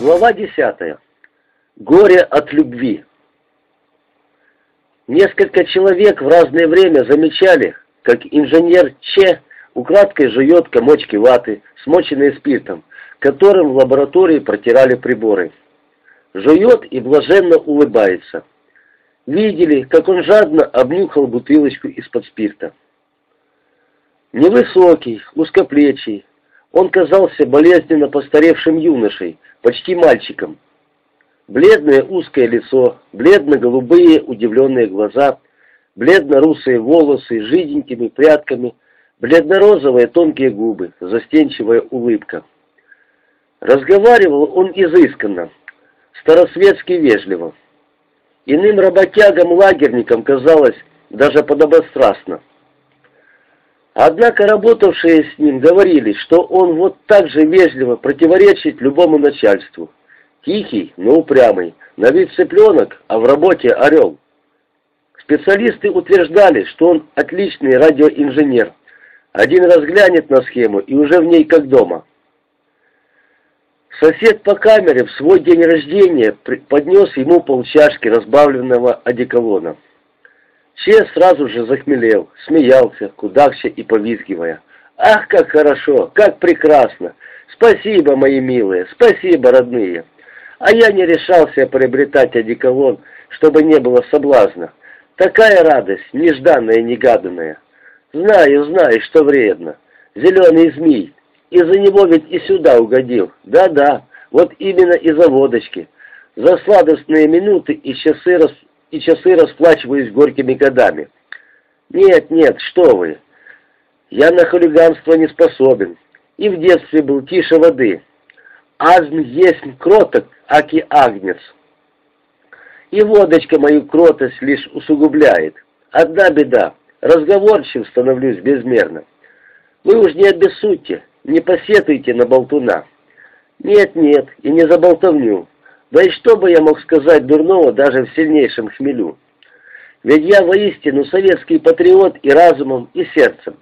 Глава 10. Горе от любви. Несколько человек в разное время замечали, как инженер Че украдкой жует комочки ваты, смоченные спиртом, которым в лаборатории протирали приборы. Жует и блаженно улыбается. Видели, как он жадно обнюхал бутылочку из-под спирта. Невысокий, узкоплечий, он казался болезненно постаревшим юношей, почти мальчиком. Бледное узкое лицо, бледно-голубые удивленные глаза, бледно-русые волосы с жиденькими прядками, бледно-розовые тонкие губы, застенчивая улыбка. Разговаривал он изысканно, старосветски вежливо. Иным работягам-лагерникам казалось даже подобострастно. Однако работавшие с ним говорили, что он вот так же вежливо противоречит любому начальству. Тихий, но упрямый, на вид цыпленок, а в работе орел. Специалисты утверждали, что он отличный радиоинженер. Один раз глянет на схему и уже в ней как дома. Сосед по камере в свой день рождения поднес ему полчашки разбавленного одеколона. Че сразу же захмелел, смеялся, кудахся и повизгивая. «Ах, как хорошо, как прекрасно! Спасибо, мои милые, спасибо, родные!» А я не решался приобретать одеколон, чтобы не было соблазна. Такая радость, нежданная негаданная. Знаю, знаю, что вредно. Зеленый змей. Из-за него ведь и сюда угодил. Да-да, вот именно из-за водочки. За сладостные минуты и часы рас и часы расплачиваюсь горькими годами. Нет, нет, что вы. Я на хулиганство не способен. И в детстве был тише воды. Азм есть кроток, аки агнец. И водочка мою кротость лишь усугубляет. Одна беда. Разговорчив становлюсь безмерно. Вы уж не обессудьте, не посетуйте на болтуна. Нет-нет, и не за болтовню. Да и что бы я мог сказать дурного даже в сильнейшем хмелю? Ведь я воистину советский патриот и разумом, и сердцем.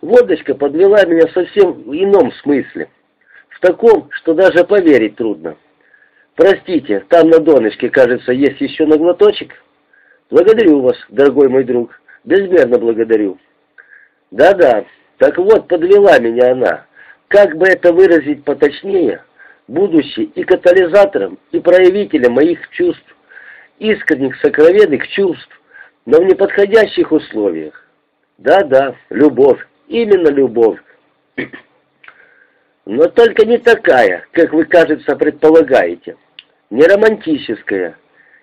Водочка подвела меня совсем в ином смысле. В таком, что даже поверить трудно. Простите, там на донышке, кажется, есть еще на глоточек. Благодарю вас, дорогой мой друг. Безмерно благодарю. Да-да, так вот, подвела меня она. Как бы это выразить поточнее? Будучи и катализатором, и проявителем моих чувств, искренних сокровенных чувств, но в неподходящих условиях. Да-да, любовь, именно любовь. Но только не такая, как вы, кажется, предполагаете. Не романтическая,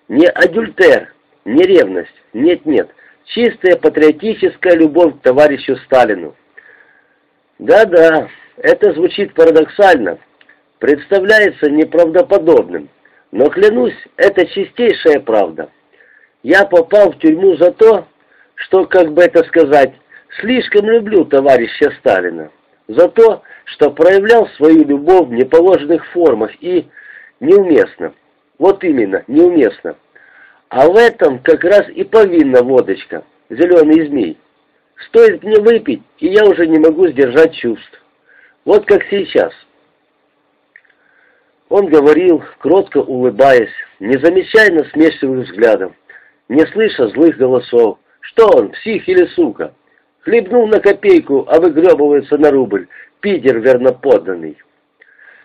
не адюльтер, не ревность. Нет-нет, чистая патриотическая любовь к товарищу Сталину. Да-да, это звучит парадоксально, представляется неправдоподобным, но клянусь, это чистейшая правда. Я попал в тюрьму за то, что, как бы это сказать, слишком люблю товарища Сталина, за то, что проявлял свою любовь в неположенных формах и неуместно. Вот именно, неуместно. А в этом как раз и повинна водочка, зеленый змей. Стоит мне выпить, и я уже не могу сдержать чувств. Вот как сейчас. Он говорил, кротко улыбаясь, не замечая насмешливых взглядов, не слыша злых голосов. Что он, псих или сука? Хлебнул на копейку, а выгребывается на рубль. Пидер верноподданный.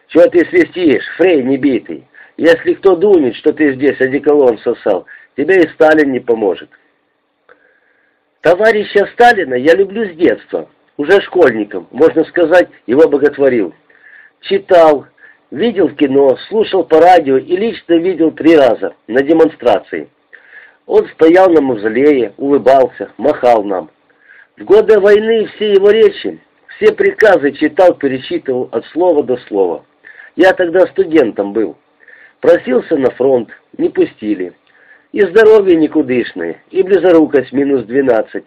Чего ты свистишь, фрей небитый? Если кто думает, что ты здесь одеколон сосал, тебе и Сталин не поможет. Товарища Сталина я люблю с детства. Уже школьником, можно сказать, его боготворил. Читал, Видел в кино, слушал по радио и лично видел три раза на демонстрации. Он стоял на мавзолее, улыбался, махал нам. В годы войны все его речи, все приказы читал, перечитывал от слова до слова. Я тогда студентом был. Просился на фронт, не пустили. И здоровье никудышное, и близорукость минус двенадцать.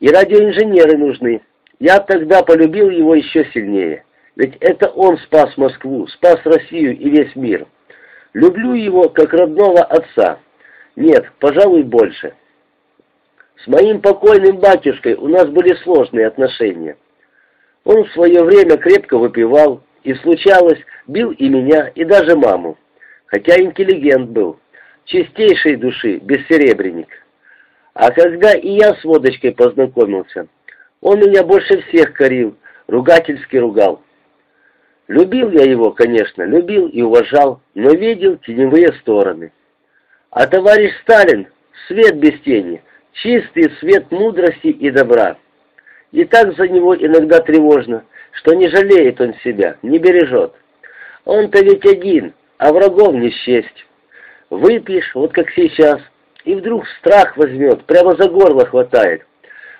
И радиоинженеры нужны. Я тогда полюбил его еще сильнее. Ведь это он спас Москву, спас Россию и весь мир. Люблю его как родного отца. Нет, пожалуй, больше. С моим покойным батюшкой у нас были сложные отношения. Он в свое время крепко выпивал, и случалось, Бил и меня, и даже маму. Хотя интеллигент был, чистейшей души, бессеребренник. А когда и я с водочкой познакомился, он меня больше всех корил, ругательски ругал. Любил я его, конечно, любил и уважал, но видел теневые стороны. А товарищ Сталин — свет без тени, чистый свет мудрости и добра. И так за него иногда тревожно, что не жалеет он себя, не бережет. Он-то ведь один, а врагов не счесть. Выпьешь, вот как сейчас, и вдруг страх возьмет, прямо за горло хватает.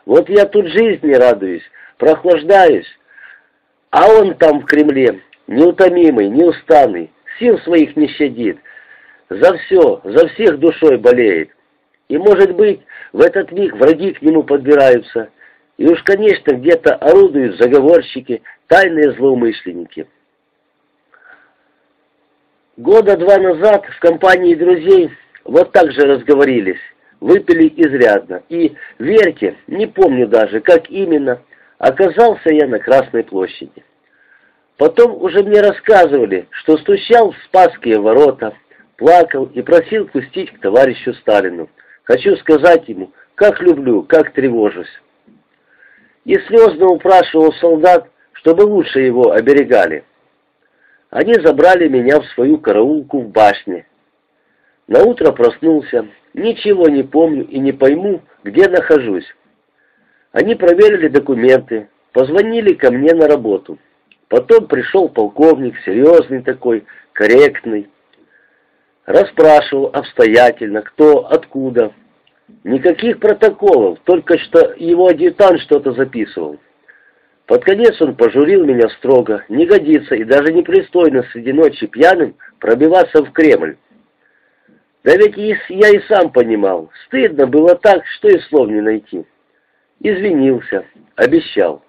Вот я тут жизни радуюсь, прохлаждаюсь, а он там в Кремле, неутомимый, неустанный, сил своих не щадит, за все, за всех душой болеет. И, может быть, в этот миг враги к нему подбираются, и уж, конечно, где-то орудуют заговорщики, тайные злоумышленники. Года два назад в компании друзей вот так же разговорились, выпили изрядно, и, верьте, не помню даже, как именно, оказался я на Красной площади. Потом уже мне рассказывали, что стучал в Спасские ворота, плакал и просил пустить к товарищу Сталину. Хочу сказать ему, как люблю, как тревожусь и слезно упрашивал солдат, чтобы лучше его оберегали. Они забрали меня в свою караулку в башне. На утро проснулся, ничего не помню и не пойму, где нахожусь. Они проверили документы, позвонили ко мне на работу. Потом пришел полковник, серьезный такой, корректный. Расспрашивал обстоятельно, кто, откуда, Никаких протоколов, только что его адъютант что-то записывал. Под конец он пожурил меня строго, не годится и даже непристойно среди ночи пьяным пробиваться в Кремль. Да ведь я и сам понимал, стыдно было так, что и слов не найти. Извинился, обещал.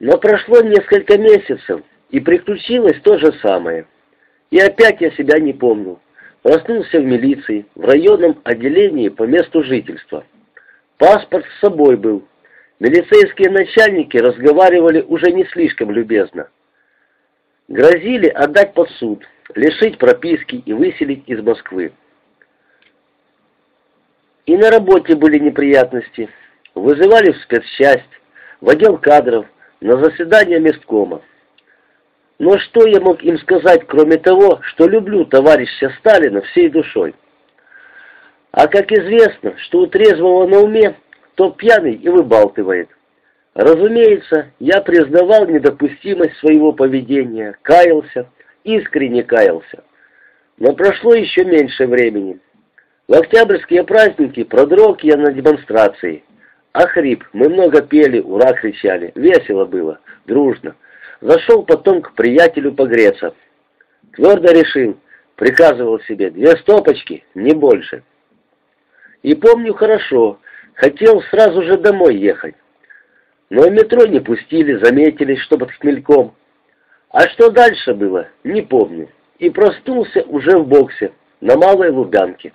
Но прошло несколько месяцев, и приключилось то же самое. И опять я себя не помню. Проснулся в милиции, в районном отделении по месту жительства. Паспорт с собой был. Милицейские начальники разговаривали уже не слишком любезно. Грозили отдать под суд, лишить прописки и выселить из Москвы. И на работе были неприятности. Вызывали в спецчасть, в отдел кадров, на заседание месткома. Но что я мог им сказать, кроме того, что люблю товарища Сталина всей душой? А как известно, что у трезвого на уме, то пьяный и выбалтывает. Разумеется, я признавал недопустимость своего поведения, каялся, искренне каялся. Но прошло еще меньше времени. В октябрьские праздники продрог я на демонстрации. А мы много пели, ура кричали, весело было, дружно. Зашел потом к приятелю погреться. Твердо решил, приказывал себе, две стопочки, не больше. И помню хорошо, хотел сразу же домой ехать. Но метро не пустили, заметили, что под хмельком. А что дальше было, не помню. И проснулся уже в боксе, на Малой Лубянке.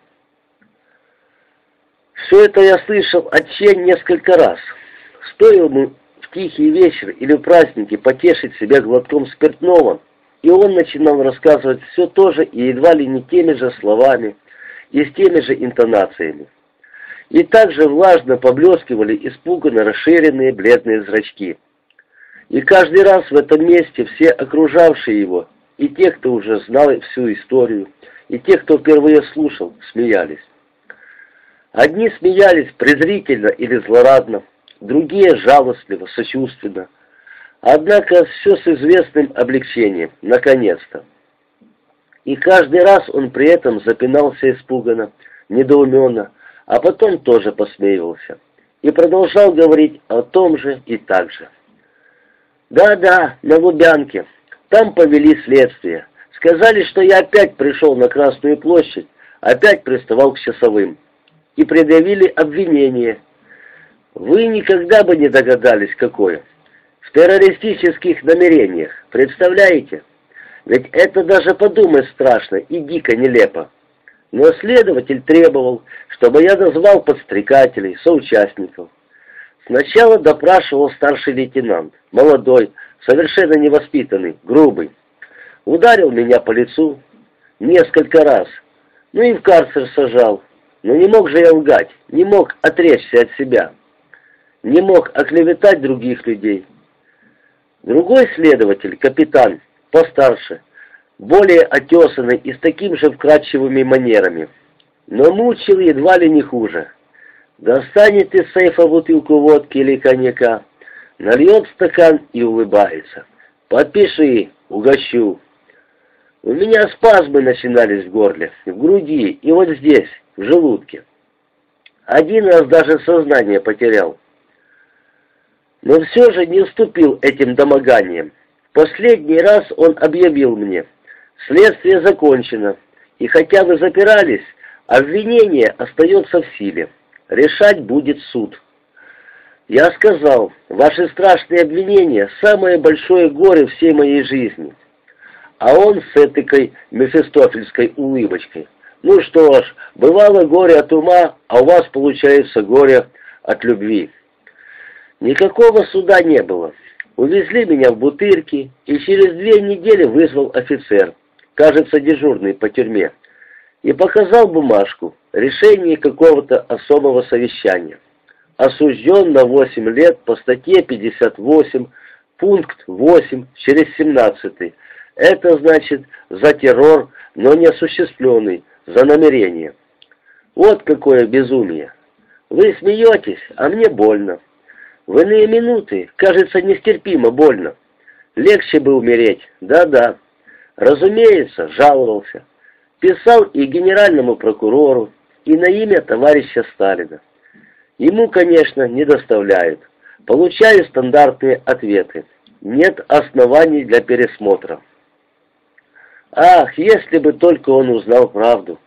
Все это я слышал от Чен несколько раз. Стоило ему тихий вечер или в праздники потешить себя глотком спиртного, и он начинал рассказывать все то же и едва ли не теми же словами и с теми же интонациями. И также влажно поблескивали испуганно расширенные бледные зрачки. И каждый раз в этом месте все окружавшие его, и те, кто уже знал всю историю, и те, кто впервые слушал, смеялись. Одни смеялись презрительно или злорадно, другие жалостливо, сочувственно. Однако все с известным облегчением, наконец-то. И каждый раз он при этом запинался испуганно, недоуменно, а потом тоже посмеивался. И продолжал говорить о том же и так же. «Да-да, на Лубянке. Там повели следствие. Сказали, что я опять пришел на Красную площадь, опять приставал к часовым. И предъявили обвинение, вы никогда бы не догадались, какое. В террористических намерениях, представляете? Ведь это даже подумать страшно и дико нелепо. Но следователь требовал, чтобы я назвал подстрекателей, соучастников. Сначала допрашивал старший лейтенант, молодой, совершенно невоспитанный, грубый. Ударил меня по лицу несколько раз, ну и в карцер сажал. Но не мог же я лгать, не мог отречься от себя, не мог оклеветать других людей. Другой следователь, капитан, постарше, более отесанный и с такими же вкрадчивыми манерами, но мучил едва ли не хуже. Достанет из сейфа бутылку водки или коньяка, нальет стакан и улыбается. «Подпиши, угощу». У меня спазмы начинались в горле, в груди и вот здесь, в желудке. Один раз даже сознание потерял. Но все же не уступил этим домоганиям. Последний раз он объявил мне, следствие закончено, и хотя вы запирались, обвинение остается в силе. Решать будет суд. Я сказал, ваши страшные обвинения – самое большое горе всей моей жизни. А он с этакой мефистофельской улыбочкой. Ну что ж, бывало горе от ума, а у вас получается горе от любви. Никакого суда не было. Увезли меня в Бутырки, и через две недели вызвал офицер, кажется, дежурный по тюрьме, и показал бумажку, решение какого-то особого совещания. Осужден на 8 лет по статье 58, пункт 8, через 17. Это значит за террор, но не осуществленный, за намерение. Вот какое безумие. Вы смеетесь, а мне больно. В иные минуты кажется нестерпимо больно. Легче бы умереть, да-да. Разумеется, жаловался. Писал и генеральному прокурору, и на имя товарища Сталина. Ему, конечно, не доставляют. Получаю стандартные ответы. Нет оснований для пересмотра. Ах, если бы только он узнал правду.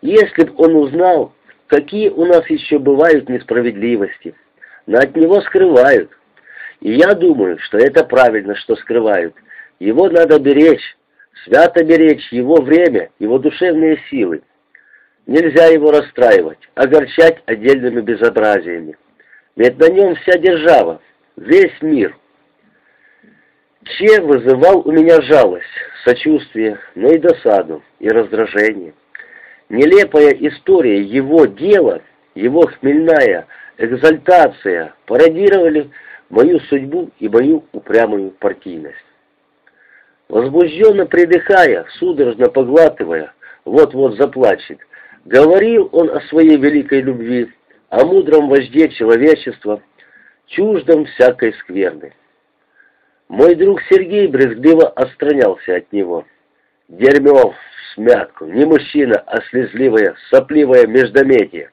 Если бы он узнал, какие у нас еще бывают несправедливости но от него скрывают. И я думаю, что это правильно, что скрывают. Его надо беречь, свято беречь его время, его душевные силы. Нельзя его расстраивать, огорчать отдельными безобразиями. Ведь на нем вся держава, весь мир. Че вызывал у меня жалость, сочувствие, но и досаду, и раздражение. Нелепая история его дела, его хмельная, экзальтация пародировали мою судьбу и мою упрямую партийность. Возбужденно придыхая, судорожно поглатывая, вот-вот заплачет, говорил он о своей великой любви, о мудром вожде человечества, чуждом всякой скверны. Мой друг Сергей брезгливо отстранялся от него. Дерьмо смятку, не мужчина, а слезливое, сопливое междометие.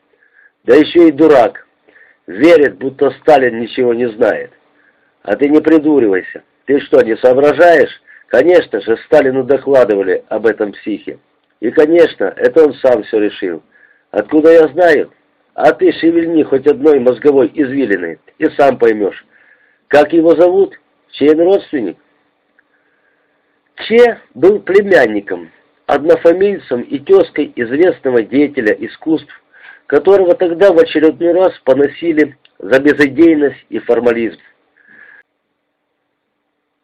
Да еще и дурак, Верит, будто Сталин ничего не знает. А ты не придуривайся. Ты что, не соображаешь? Конечно же, Сталину докладывали об этом психе. И, конечно, это он сам все решил. Откуда я знаю? А ты шевельни хоть одной мозговой извилиной, и сам поймешь. Как его зовут? Чей он родственник? Че был племянником, однофамильцем и тезкой известного деятеля искусств которого тогда в очередной раз поносили за безыдейность и формализм.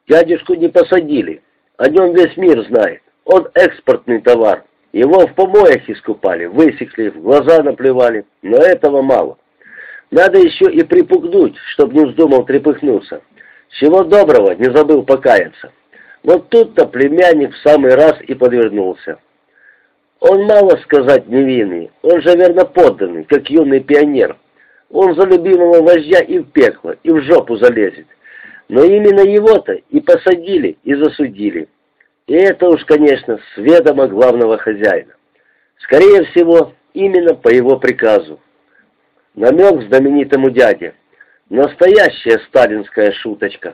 Дядюшку не посадили, о нем весь мир знает. Он экспортный товар. Его в помоях искупали, высекли, в глаза наплевали, но этого мало. Надо еще и припугнуть, чтобы не вздумал трепыхнуться. Чего доброго, не забыл покаяться. Вот тут-то племянник в самый раз и подвернулся. Он мало сказать невинный, он же верно подданный, как юный пионер. Он за любимого вождя и в пекло, и в жопу залезет. Но именно его-то и посадили, и засудили. И это уж, конечно, с ведома главного хозяина. Скорее всего, именно по его приказу. Намек знаменитому дяде. Настоящая сталинская шуточка.